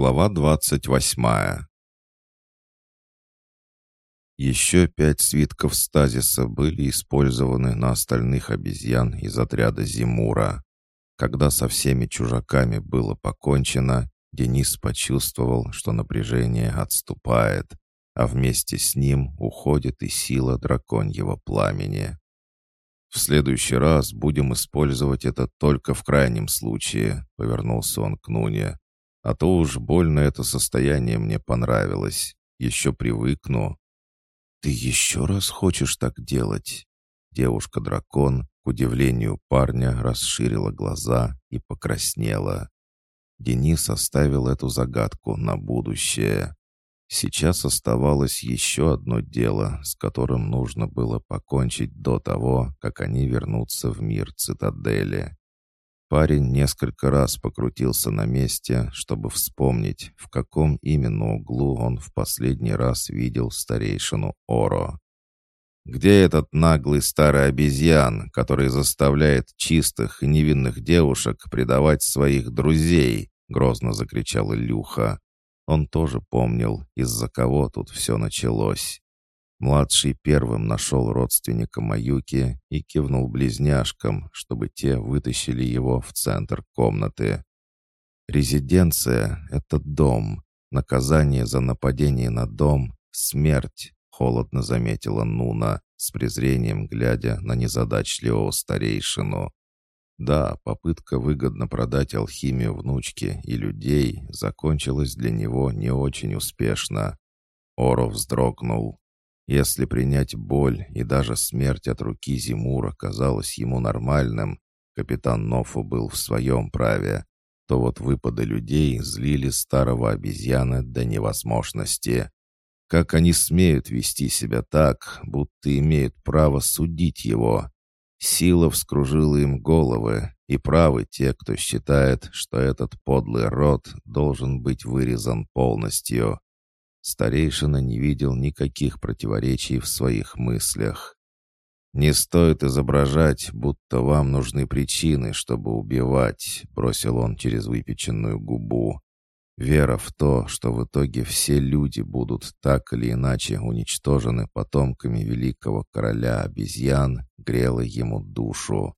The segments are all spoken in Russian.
Глава двадцать восьмая Еще пять свитков стазиса были использованы на остальных обезьян из отряда Зимура. Когда со всеми чужаками было покончено, Денис почувствовал, что напряжение отступает, а вместе с ним уходит и сила драконьего пламени. «В следующий раз будем использовать это только в крайнем случае», — повернулся он к Нуне. «А то уж больно это состояние мне понравилось. Еще привыкну». «Ты еще раз хочешь так делать?» Девушка-дракон, к удивлению парня, расширила глаза и покраснела. Денис оставил эту загадку на будущее. Сейчас оставалось еще одно дело, с которым нужно было покончить до того, как они вернутся в мир цитадели. Парень несколько раз покрутился на месте, чтобы вспомнить, в каком именно углу он в последний раз видел старейшину Оро. «Где этот наглый старый обезьян, который заставляет чистых и невинных девушек предавать своих друзей?» — грозно закричал Илюха. Он тоже помнил, из-за кого тут все началось. Младший первым нашел родственника Маюки и кивнул близняшкам, чтобы те вытащили его в центр комнаты. «Резиденция — это дом. Наказание за нападение на дом — смерть», — холодно заметила Нуна, с презрением глядя на незадачливого старейшину. Да, попытка выгодно продать алхимию внучке и людей закончилась для него не очень успешно. Оро вздрогнул. Если принять боль и даже смерть от руки Зимура казалось ему нормальным, капитан Нофу был в своем праве, то вот выпады людей злили старого обезьяна до невозможности. Как они смеют вести себя так, будто имеют право судить его? Сила вскружила им головы, и правы те, кто считает, что этот подлый род должен быть вырезан полностью. Старейшина не видел никаких противоречий в своих мыслях. «Не стоит изображать, будто вам нужны причины, чтобы убивать», — бросил он через выпеченную губу. Вера в то, что в итоге все люди будут так или иначе уничтожены потомками великого короля обезьян, грела ему душу.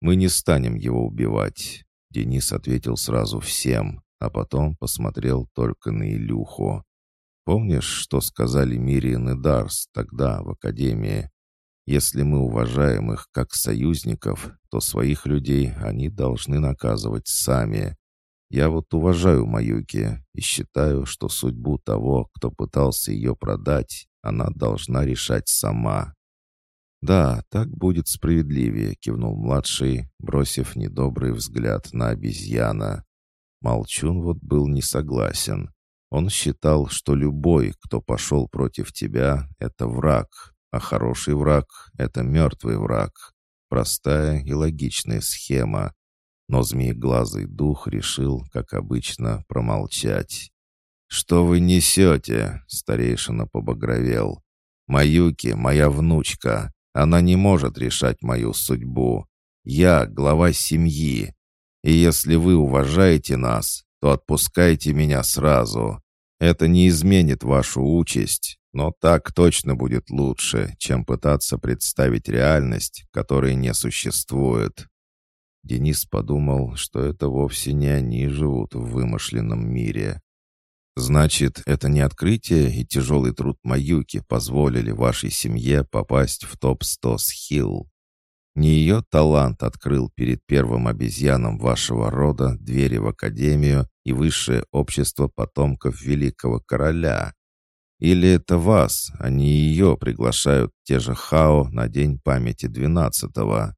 «Мы не станем его убивать», — Денис ответил сразу всем, а потом посмотрел только на Илюху. «Помнишь, что сказали Мириан и Дарс тогда в Академии? Если мы уважаем их как союзников, то своих людей они должны наказывать сами». Я вот уважаю Маюки и считаю, что судьбу того, кто пытался ее продать, она должна решать сама. «Да, так будет справедливее», — кивнул младший, бросив недобрый взгляд на обезьяна. Молчун вот был не согласен. Он считал, что любой, кто пошел против тебя, — это враг, а хороший враг — это мертвый враг. Простая и логичная схема, но змееглазый дух решил, как обычно, промолчать. «Что вы несете?» — старейшина побагровел. «Маюки — моя внучка. Она не может решать мою судьбу. Я — глава семьи. И если вы уважаете нас, то отпускайте меня сразу. Это не изменит вашу участь, но так точно будет лучше, чем пытаться представить реальность, которой не существует. Денис подумал, что это вовсе не они живут в вымышленном мире. Значит, это не открытие и тяжелый труд Маюки позволили вашей семье попасть в топ-100 с Хилл. Не ее талант открыл перед первым обезьяном вашего рода двери в Академию и высшее общество потомков великого короля. Или это вас, а не ее приглашают те же Хао на День памяти двенадцатого?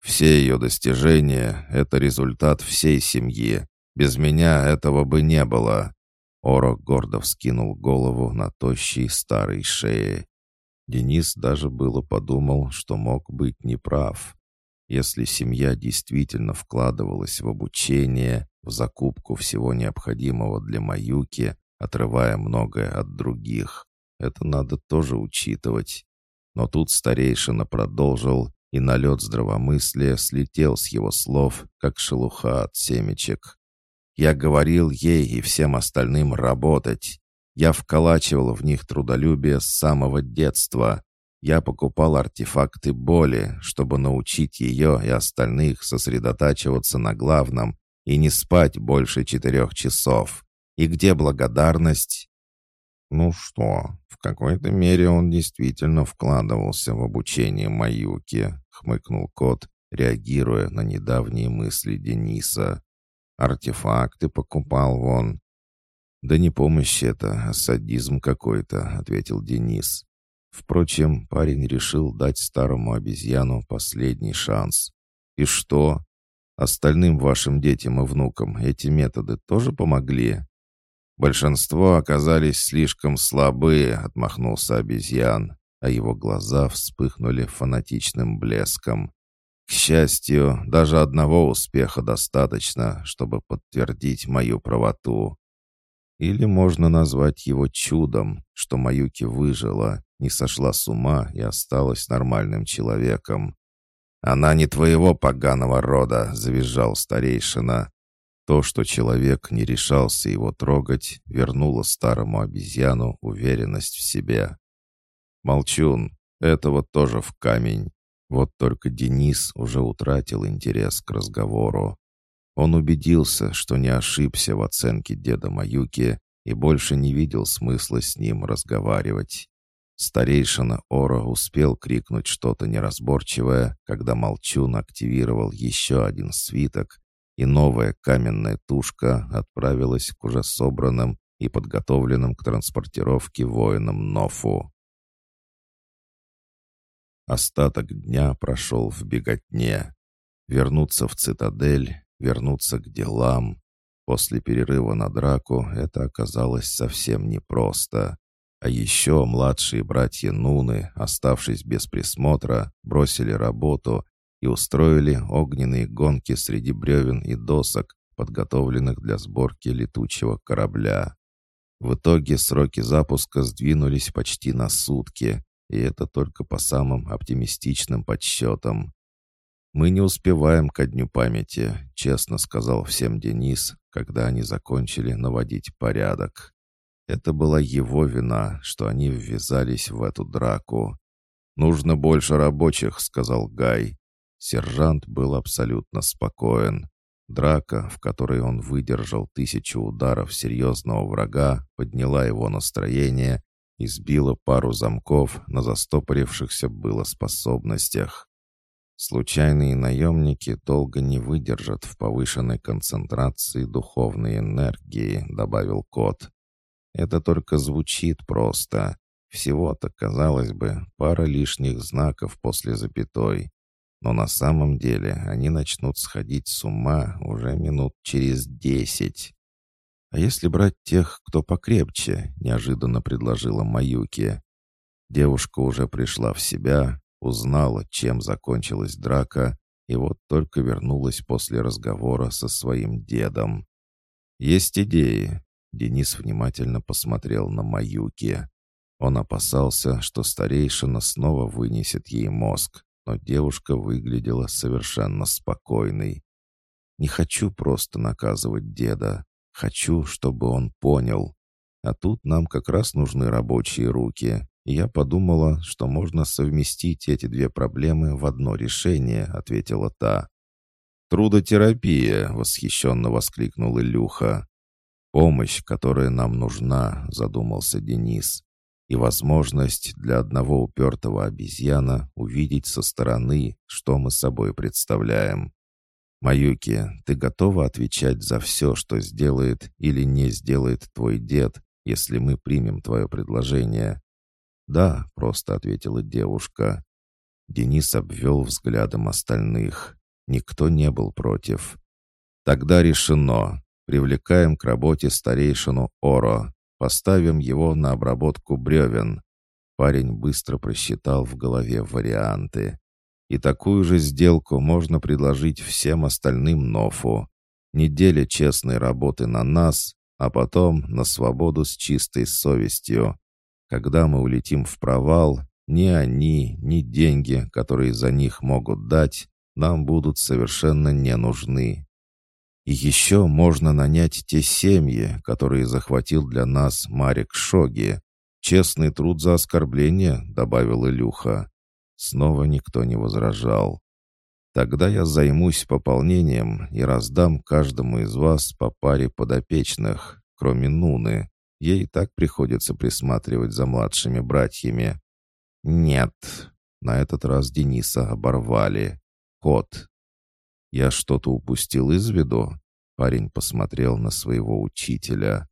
Все ее достижения — это результат всей семьи. Без меня этого бы не было». Оро гордо вскинул голову на тощей старой шее. Денис даже было подумал, что мог быть неправ. Если семья действительно вкладывалась в обучение, в закупку всего необходимого для Маюки, отрывая многое от других, это надо тоже учитывать. Но тут старейшина продолжил, и налет здравомыслия слетел с его слов, как шелуха от семечек. Я говорил ей и всем остальным работать. Я вколачивал в них трудолюбие с самого детства. Я покупал артефакты боли, чтобы научить ее и остальных сосредотачиваться на главном и не спать больше четырех часов. И где благодарность? Ну что, в какой-то мере он действительно вкладывался в обучение Маюки, хмыкнул кот, реагируя на недавние мысли Дениса. Артефакты покупал вон. «Да не помощь это, а садизм какой-то», — ответил Денис. Впрочем, парень решил дать старому обезьяну последний шанс. «И что? Остальным вашим детям и внукам эти методы тоже помогли?» «Большинство оказались слишком слабые», — отмахнулся обезьян, а его глаза вспыхнули фанатичным блеском. «К счастью, даже одного успеха достаточно, чтобы подтвердить мою правоту. Или можно назвать его чудом, что Маюки выжила, не сошла с ума и осталась нормальным человеком. «Она не твоего поганого рода», — завизжал старейшина. То, что человек не решался его трогать, вернуло старому обезьяну уверенность в себе. «Молчун, этого тоже в камень». Вот только Денис уже утратил интерес к разговору. Он убедился, что не ошибся в оценке деда Маюки и больше не видел смысла с ним разговаривать. Старейшина Ора успел крикнуть что-то неразборчивое, когда Молчун активировал еще один свиток, и новая каменная тушка отправилась к уже собранным и подготовленным к транспортировке воинам Нофу. Остаток дня прошел в беготне. Вернуться в цитадель вернуться к делам. После перерыва на драку это оказалось совсем непросто. А еще младшие братья Нуны, оставшись без присмотра, бросили работу и устроили огненные гонки среди бревен и досок, подготовленных для сборки летучего корабля. В итоге сроки запуска сдвинулись почти на сутки, и это только по самым оптимистичным подсчетам. «Мы не успеваем ко дню памяти», — честно сказал всем Денис, когда они закончили наводить порядок. Это была его вина, что они ввязались в эту драку. «Нужно больше рабочих», — сказал Гай. Сержант был абсолютно спокоен. Драка, в которой он выдержал тысячу ударов серьезного врага, подняла его настроение и сбила пару замков на застопорившихся было способностях. Случайные наемники долго не выдержат в повышенной концентрации духовной энергии, добавил кот. Это только звучит просто. Всего-то, казалось бы, пара лишних знаков после запятой. Но на самом деле они начнут сходить с ума уже минут через десять. «А если брать тех, кто покрепче?» — неожиданно предложила Маюки. Девушка уже пришла в себя, узнала, чем закончилась драка, и вот только вернулась после разговора со своим дедом. «Есть идеи?» Денис внимательно посмотрел на Маюки. Он опасался, что старейшина снова вынесет ей мозг, но девушка выглядела совершенно спокойной. «Не хочу просто наказывать деда. Хочу, чтобы он понял. А тут нам как раз нужны рабочие руки я подумала, что можно совместить эти две проблемы в одно решение», — ответила та. «Трудотерапия!» — восхищенно воскликнул Илюха. «Помощь, которая нам нужна», — задумался Денис. «И возможность для одного упертого обезьяна увидеть со стороны, что мы собой представляем. Маюки, ты готова отвечать за все, что сделает или не сделает твой дед, если мы примем твое предложение?» «Да», — просто ответила девушка. Денис обвел взглядом остальных. Никто не был против. «Тогда решено. Привлекаем к работе старейшину Оро. Поставим его на обработку бревен». Парень быстро просчитал в голове варианты. И такую же сделку можно предложить всем остальным Нофу. Неделя честной работы на нас, а потом на свободу с чистой совестью. Когда мы улетим в провал, ни они, ни деньги, которые за них могут дать, нам будут совершенно не нужны. И еще можно нанять те семьи, которые захватил для нас Марик Шоги. Честный труд за оскорбление», — добавил Илюха. Снова никто не возражал. «Тогда я займусь пополнением и раздам каждому из вас по паре подопечных, кроме Нуны. Ей так приходится присматривать за младшими братьями». «Нет», — на этот раз Дениса оборвали. «Кот, «Я что-то упустил из виду?» Парень посмотрел на своего учителя.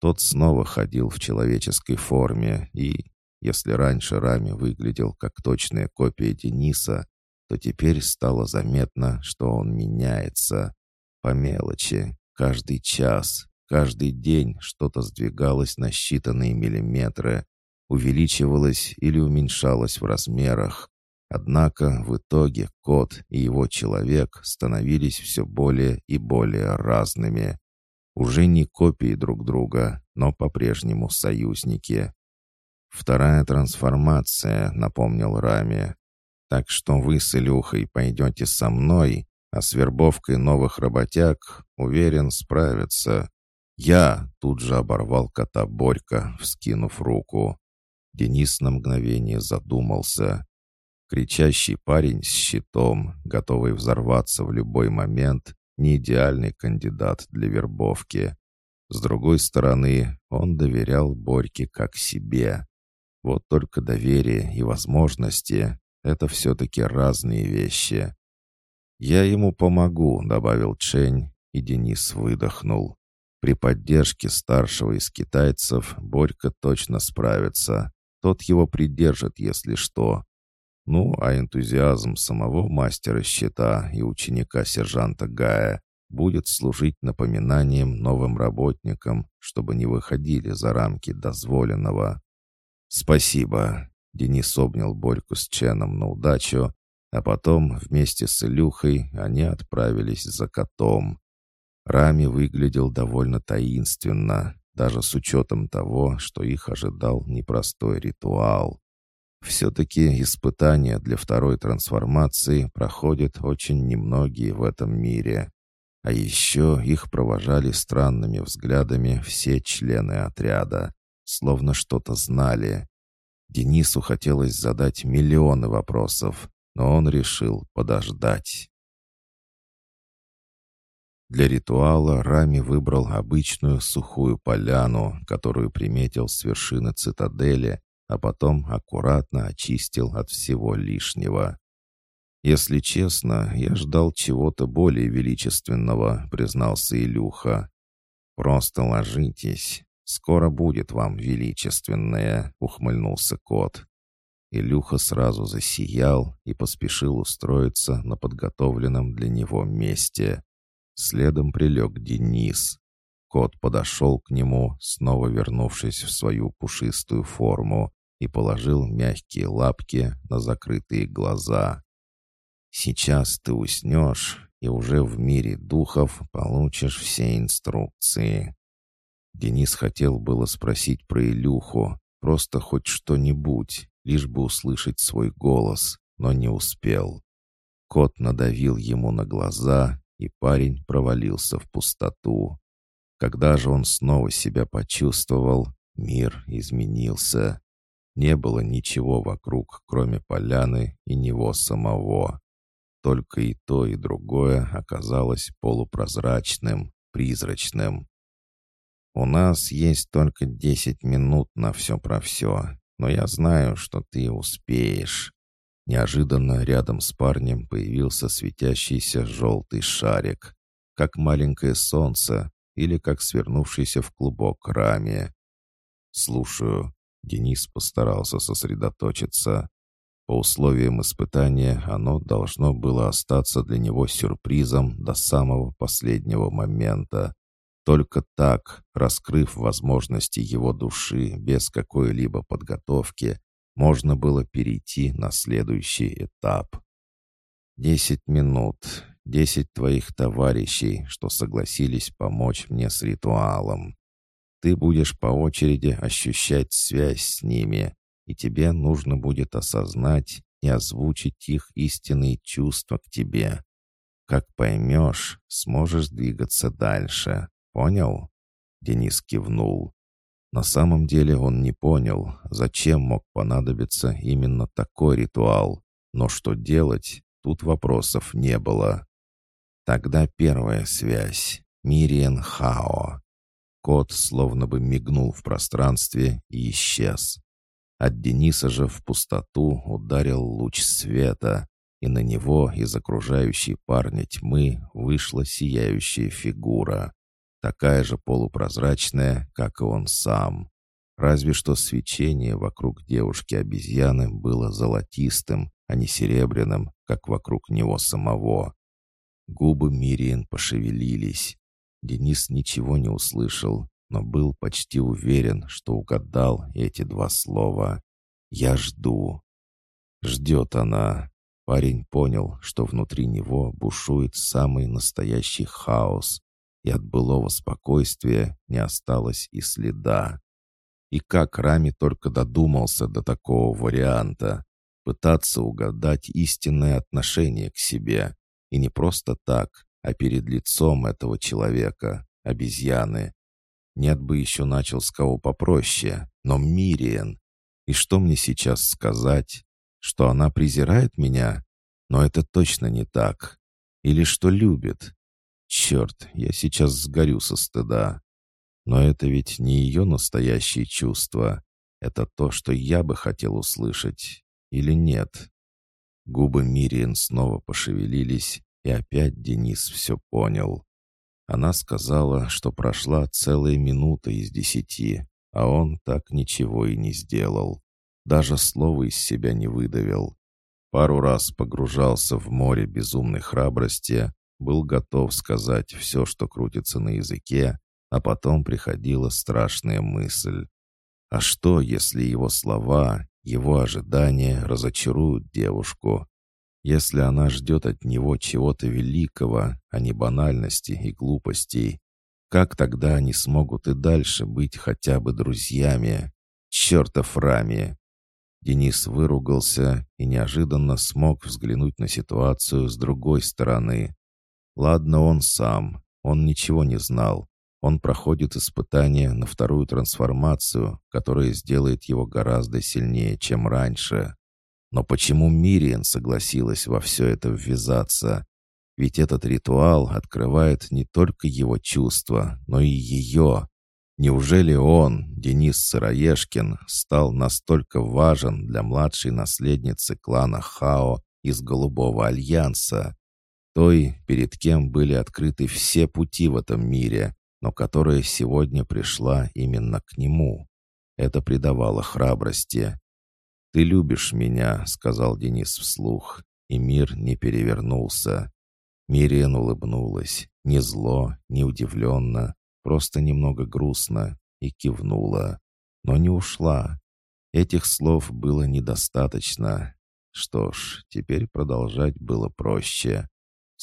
Тот снова ходил в человеческой форме и, если раньше Рами выглядел как точная копия Дениса, то теперь стало заметно, что он меняется. По мелочи, каждый час, каждый день что-то сдвигалось на считанные миллиметры, увеличивалось или уменьшалось в размерах, Однако в итоге кот и его человек становились все более и более разными. Уже не копии друг друга, но по-прежнему союзники. «Вторая трансформация», — напомнил Раме. «Так что вы с Илюхой пойдете со мной, а с вербовкой новых работяг, уверен, справится». «Я!» — тут же оборвал кота Борька, вскинув руку. Денис на мгновение задумался. Кричащий парень с щитом, готовый взорваться в любой момент, не идеальный кандидат для вербовки. С другой стороны, он доверял Борьке как себе. Вот только доверие и возможности — это все-таки разные вещи. «Я ему помогу», — добавил Чень, и Денис выдохнул. При поддержке старшего из китайцев Борька точно справится. Тот его придержит, если что. Ну, а энтузиазм самого мастера щита и ученика сержанта Гая будет служить напоминанием новым работникам, чтобы не выходили за рамки дозволенного. «Спасибо!» — Денис обнял Борьку с Ченом на удачу, а потом вместе с Илюхой они отправились за котом. Рами выглядел довольно таинственно, даже с учетом того, что их ожидал непростой ритуал. Все-таки испытания для второй трансформации проходят очень немногие в этом мире. А еще их провожали странными взглядами все члены отряда, словно что-то знали. Денису хотелось задать миллионы вопросов, но он решил подождать. Для ритуала Рами выбрал обычную сухую поляну, которую приметил с вершины цитадели а потом аккуратно очистил от всего лишнего. «Если честно, я ждал чего-то более величественного», — признался Илюха. «Просто ложитесь. Скоро будет вам величественное», — ухмыльнулся кот. Илюха сразу засиял и поспешил устроиться на подготовленном для него месте. Следом прилег Денис. Кот подошел к нему, снова вернувшись в свою пушистую форму, и положил мягкие лапки на закрытые глаза. «Сейчас ты уснешь, и уже в мире духов получишь все инструкции». Денис хотел было спросить про Илюху, просто хоть что-нибудь, лишь бы услышать свой голос, но не успел. Кот надавил ему на глаза, и парень провалился в пустоту. Когда же он снова себя почувствовал, мир изменился. Не было ничего вокруг, кроме поляны и него самого. Только и то, и другое оказалось полупрозрачным, призрачным. «У нас есть только десять минут на все про все, но я знаю, что ты успеешь». Неожиданно рядом с парнем появился светящийся желтый шарик, как маленькое солнце или как свернувшийся в клубок раме. «Слушаю», Денис постарался сосредоточиться. По условиям испытания оно должно было остаться для него сюрпризом до самого последнего момента. Только так, раскрыв возможности его души без какой-либо подготовки, можно было перейти на следующий этап. «Десять минут. Десять твоих товарищей, что согласились помочь мне с ритуалом. Ты будешь по очереди ощущать связь с ними, и тебе нужно будет осознать и озвучить их истинные чувства к тебе. Как поймешь, сможешь двигаться дальше. Понял?» Денис кивнул. На самом деле он не понял, зачем мог понадобиться именно такой ритуал. Но что делать, тут вопросов не было. Тогда первая связь. Мириен Хао. Кот словно бы мигнул в пространстве и исчез. От Дениса же в пустоту ударил луч света, и на него из окружающей парня тьмы вышла сияющая фигура, такая же полупрозрачная, как и он сам. Разве что свечение вокруг девушки-обезьяны было золотистым, а не серебряным, как вокруг него самого. Губы Мириен пошевелились. Денис ничего не услышал, но был почти уверен, что угадал эти два слова. «Я жду». Ждет она. Парень понял, что внутри него бушует самый настоящий хаос, и от былого спокойствия не осталось и следа. И как Рами только додумался до такого варианта, пытаться угадать истинное отношение к себе, и не просто так, а перед лицом этого человека, обезьяны. Нет бы еще начал с кого попроще, но Мириен. И что мне сейчас сказать? Что она презирает меня? Но это точно не так. Или что любит? Черт, я сейчас сгорю со стыда. Но это ведь не ее настоящие чувства. Это то, что я бы хотел услышать. Или нет? Губы Мириен снова пошевелились, и опять Денис все понял. Она сказала, что прошла целая минута из десяти, а он так ничего и не сделал. Даже слова из себя не выдавил. Пару раз погружался в море безумной храбрости, был готов сказать все, что крутится на языке, а потом приходила страшная мысль. А что, если его слова, его ожидания разочаруют девушку? Если она ждет от него чего-то великого, а не банальности и глупостей, как тогда они смогут и дальше быть хотя бы друзьями? Чертов Рами! Денис выругался и неожиданно смог взглянуть на ситуацию с другой стороны. Ладно, он сам, он ничего не знал. Он проходит испытание на вторую трансформацию, которая сделает его гораздо сильнее, чем раньше. Но почему Мириен согласилась во все это ввязаться? Ведь этот ритуал открывает не только его чувства, но и ее. Неужели он, Денис Сыроежкин, стал настолько важен для младшей наследницы клана Хао из Голубого Альянса? Той, перед кем были открыты все пути в этом мире, но которая сегодня пришла именно к нему. Это придавало храбрости. «Ты любишь меня», — сказал Денис вслух, и мир не перевернулся. Мириан улыбнулась, не зло, не удивленно, просто немного грустно, и кивнула. Но не ушла. Этих слов было недостаточно. Что ж, теперь продолжать было проще.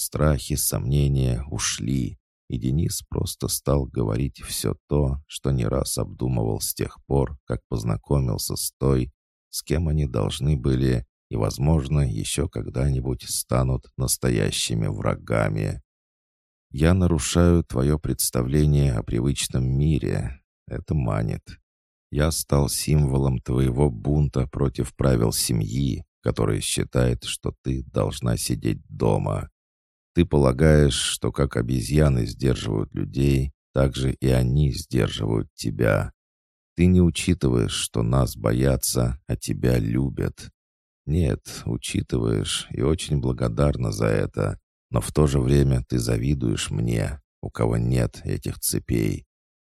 Страхи, сомнения ушли, и Денис просто стал говорить все то, что не раз обдумывал с тех пор, как познакомился с той, с кем они должны были и, возможно, еще когда-нибудь станут настоящими врагами. Я нарушаю твое представление о привычном мире. Это манит. Я стал символом твоего бунта против правил семьи, которая считает, что ты должна сидеть дома. Ты полагаешь, что как обезьяны сдерживают людей, так же и они сдерживают тебя. Ты не учитываешь, что нас боятся, а тебя любят. Нет, учитываешь и очень благодарна за это, но в то же время ты завидуешь мне, у кого нет этих цепей.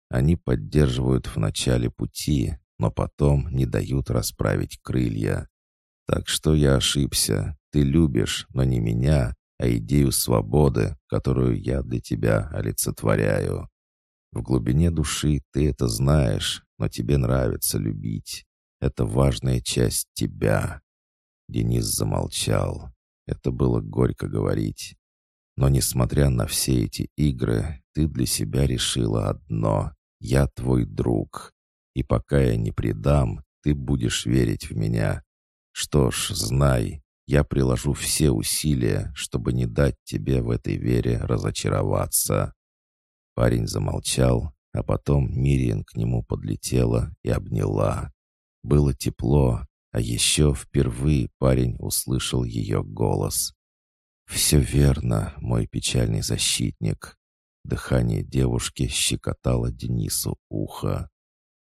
Они поддерживают в начале пути, но потом не дают расправить крылья. Так что я ошибся. Ты любишь, но не меня, а идею свободы, которую я для тебя олицетворяю. В глубине души ты это знаешь, но тебе нравится любить. Это важная часть тебя». Денис замолчал. Это было горько говорить. Но несмотря на все эти игры, ты для себя решила одно — я твой друг. И пока я не предам, ты будешь верить в меня. Что ж, знай, Я приложу все усилия, чтобы не дать тебе в этой вере разочароваться». Парень замолчал, а потом Мириан к нему подлетела и обняла. Было тепло, а еще впервые парень услышал ее голос. «Все верно, мой печальный защитник». Дыхание девушки щекотало Денису ухо.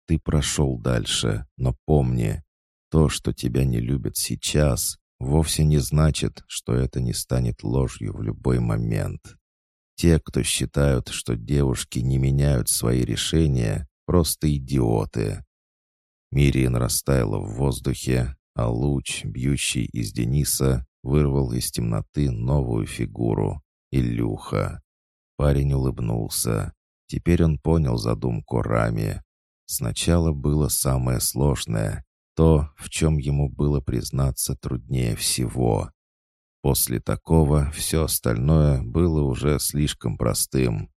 «Ты прошел дальше, но помни, то, что тебя не любят сейчас, вовсе не значит, что это не станет ложью в любой момент. Те, кто считают, что девушки не меняют свои решения, просто идиоты. Мириан растаяла в воздухе, а луч, бьющий из Дениса, вырвал из темноты новую фигуру — Илюха. Парень улыбнулся. Теперь он понял задумку Рами. Сначала было самое сложное, то, в чем ему было признаться труднее всего. После такого все остальное было уже слишком простым.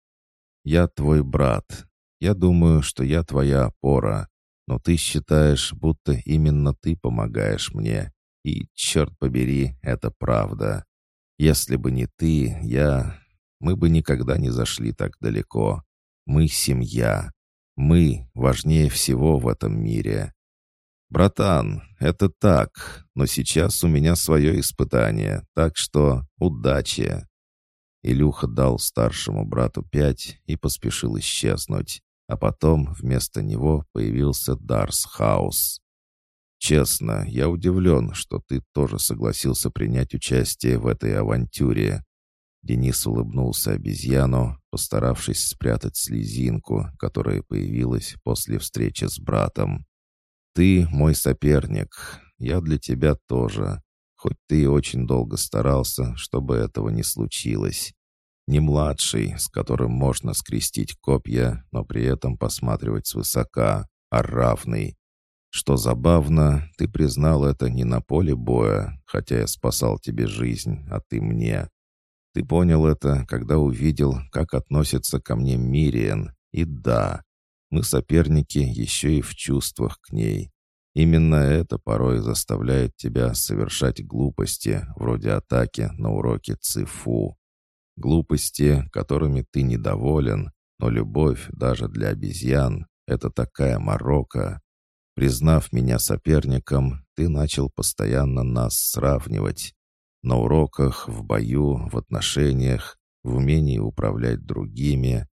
«Я твой брат. Я думаю, что я твоя опора. Но ты считаешь, будто именно ты помогаешь мне. И, черт побери, это правда. Если бы не ты, я... Мы бы никогда не зашли так далеко. Мы семья. Мы важнее всего в этом мире. «Братан, это так, но сейчас у меня свое испытание, так что удачи!» Илюха дал старшему брату пять и поспешил исчезнуть, а потом вместо него появился Дарс Хаус. «Честно, я удивлен, что ты тоже согласился принять участие в этой авантюре». Денис улыбнулся обезьяну, постаравшись спрятать слезинку, которая появилась после встречи с братом. «Ты мой соперник. Я для тебя тоже. Хоть ты и очень долго старался, чтобы этого не случилось. Не младший, с которым можно скрестить копья, но при этом посматривать свысока, а равный. Что забавно, ты признал это не на поле боя, хотя я спасал тебе жизнь, а ты мне. Ты понял это, когда увидел, как относится ко мне Мириен. И да, мы соперники еще и в чувствах к ней. Именно это порой заставляет тебя совершать глупости, вроде атаки на уроке ЦИФУ. Глупости, которыми ты недоволен, но любовь даже для обезьян — это такая морока. Признав меня соперником, ты начал постоянно нас сравнивать. На уроках, в бою, в отношениях, в умении управлять другими.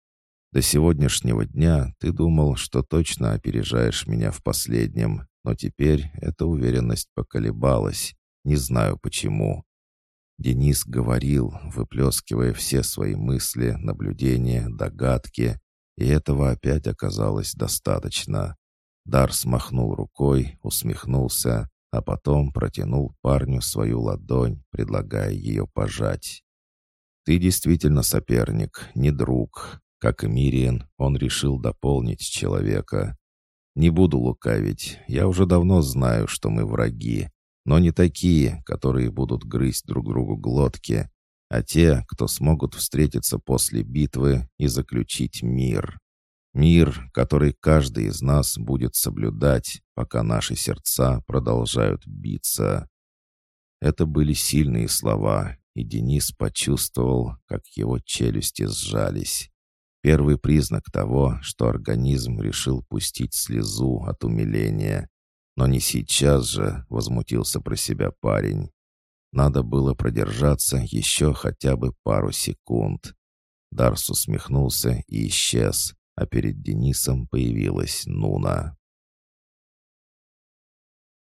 До сегодняшнего дня ты думал, что точно опережаешь меня в последнем, но теперь эта уверенность поколебалась. Не знаю почему. Денис говорил, выплескивая все свои мысли, наблюдения, догадки, и этого опять оказалось достаточно. Дар смахнул рукой, усмехнулся, а потом протянул парню свою ладонь, предлагая ее пожать. «Ты действительно соперник, не друг. Как и Мириен, он решил дополнить человека. Не буду лукавить, я уже давно знаю, что мы враги, но не такие, которые будут грызть друг другу глотки, а те, кто смогут встретиться после битвы и заключить мир. Мир, который каждый из нас будет соблюдать, пока наши сердца продолжают биться. Это были сильные слова, и Денис почувствовал, как его челюсти сжались. Первый признак того, что организм решил пустить слезу от умиления. Но не сейчас же, возмутился про себя парень. Надо было продержаться еще хотя бы пару секунд. Дарс усмехнулся и исчез, а перед Денисом появилась Нуна.